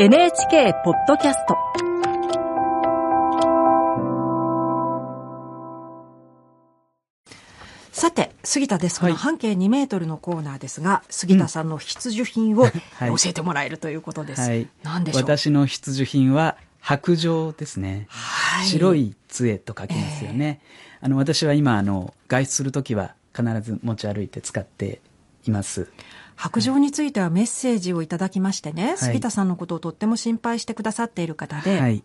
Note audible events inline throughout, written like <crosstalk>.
NHK ポッドキャスト。さて、杉田デスクの半径2メートルのコーナーですが、杉田さんの必需品を <laughs> 教えてもらえるということです。はい、何でしょう？私の必需品は白状ですね。はい、白い杖と書きますよね。えー、あの、私は今、あの、外出するときは必ず持ち歩いて使っています。白状についてはメッセージをいただきましてね、はい、杉田さんのことをとっても心配してくださっている方で、はい、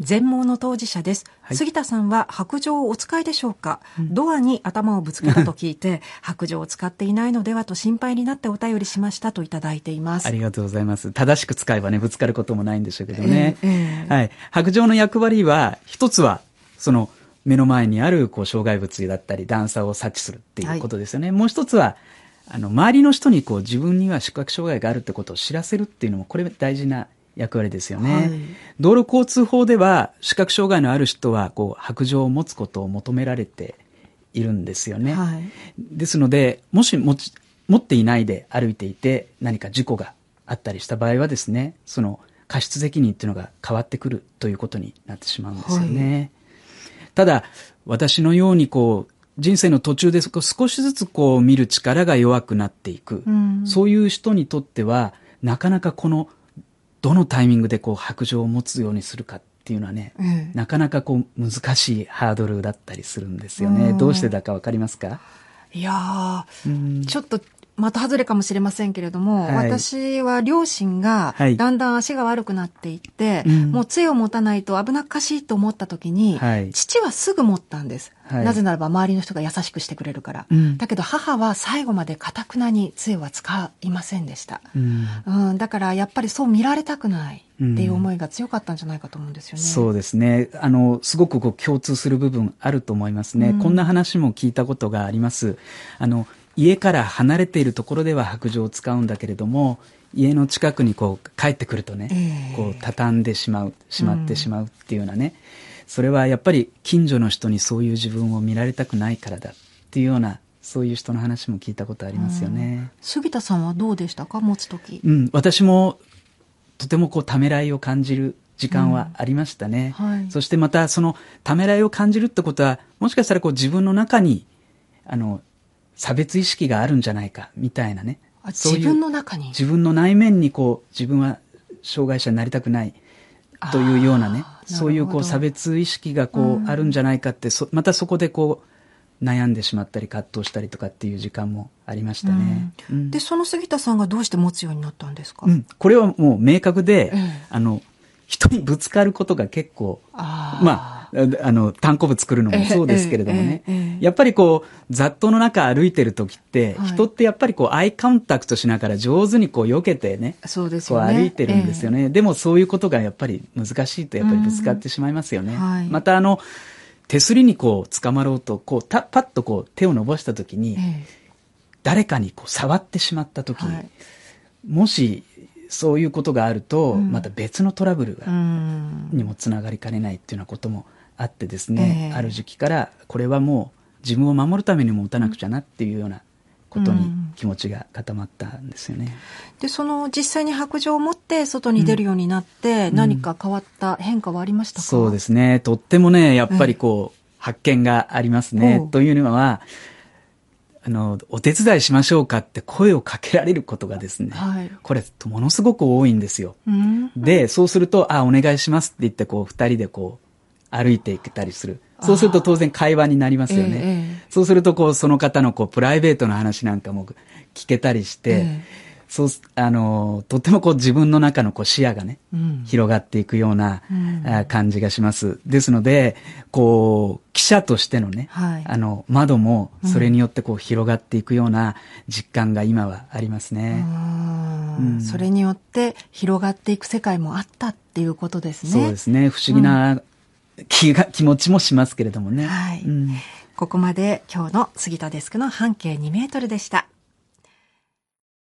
全盲の当事者です、はい、杉田さんは白状をお使いでしょうか、うん、ドアに頭をぶつけたと聞いて <laughs> 白状を使っていないのではと心配になってお便りしましたといただいています。ありがとうございます。正しく使えばねぶつかることもないんでしょうけどね、えーえー、はい。白状の役割は一つはその目の前にあるこう障害物だったり段差を察知するっていうことですよね、はい、もう一つはあの周りの人にこう自分には視覚障害があるってことを知らせるっていうのもこれ大事な役割ですよね。はい、道路交通法では視覚障害のある人はこう白状を持つことを求められているんですよね。はい、ですので、もし持ち持っていないで歩いていて何か事故があったりした場合はですね、その過失責任っていうのが変わってくるということになってしまうんですよね。はい、ただ、私のようにこう、人生の途中で少しずつこう見る力が弱くなっていく、うん、そういう人にとっては、なかなかこのどのタイミングでこう白状を持つようにするかっていうのはね、うん、なかなかこう難しいハードルだったりするんですよね。どうしてだかわかりますか？いやー、ちょっと的外れかもしれませんけれども、はい、私は両親がだんだん足が悪くなっていって、はい、もう杖を持たないと危なっかしいと思った時に、はい、父はすぐ持ったんです。なぜならば周りの人が優しくしてくれるから。うん、だけど母は最後までかたくなに杖は使いませんでした、うん、うん。だからやっぱりそう見られたくないっていう思いが強かったんじゃないかと思うんですよね。そうですね。あの、すごくこう共通する部分あると思いますね。こんな話も聞いたことがあります。あの、家から離れているところでは白状を使うんだけれども家の近くにこう帰ってくるとね、えー、こう畳んでしまうしまってしまうっていうようなね、うん、それはやっぱり近所の人にそういう自分を見られたくないからだっていうようなそういう人の話も聞いたことありますよね。杉田さんはどうでしたか？持つ時。うん、私もとてもこうためらいを感じる時間はありましたね。うんはい、そしてまたそのためらいを感じるってことはもしかしたらこう自分の中にあの差別意識があるんじゃないかみたいなね。自分の中に。自分の内面にこう自分は障害者になりたくないというようなね。そういうこう差別意識がこうあるんじゃないかってまたそこでこう悩んでしまったり葛藤したりとかっていう時間もありましたね。うん、でその杉田さんがどうして持つようになったんですか、うん、これはもう明確で、あの人にぶつかることが結構まああの、単行部作るのもそうですけれどもね、やっぱりこう、雑踏の中歩いてる時って、人ってやっぱりこう、アイカウンタクトしながら上手にこう、避けてね、そうですね。こう歩いてるんですよね。でもそういうことがやっぱり難しいと、やっぱりぶつかってしまいますよね。またあの、手すりにこう、捕まろうと、こう、た、パッとこう、手を伸ばした時に、誰かにこう、触ってしまった時、もし、そういうことがあると、また別のトラブルが、にもつながりかねないっていうようなこともあってですね、えー、ある時期からこれはもう自分を守るためにも打たなくちゃなっていうようなことに気持ちが固まったんですよね。うん、でその実際に白状を持って外に出るようになって、うん、何か変わった変化はありましたか、そうですね。とってもねやっぱりこう、えー、発見がありますね。というのはあの、お手伝いしましょうかって声をかけられることがですね、はい、これ、ものすごく多いんですよ。うん、で、そうすると、あ、お願いしますって言って、こう、二人でこう、歩いていけたりする。そうすると当然会話になりますよね。えー、そうするとこうその方のこうプライベートな話なんかも聞けたりして、えー、そうあのとってもこう自分の中のこう視野がね、うん、広がっていくような、うん、感じがします。ですのでこう記者としてのね、はい、あの窓もそれによってこう広がっていくような実感が今はありますね。うん、それによって広がっていく世界もあったっていうことですね。そうですね。不思議な気が、気持ちもしますけれどもね。はい。うん、ここまで今日の杉田デスクの半径2メートルでした。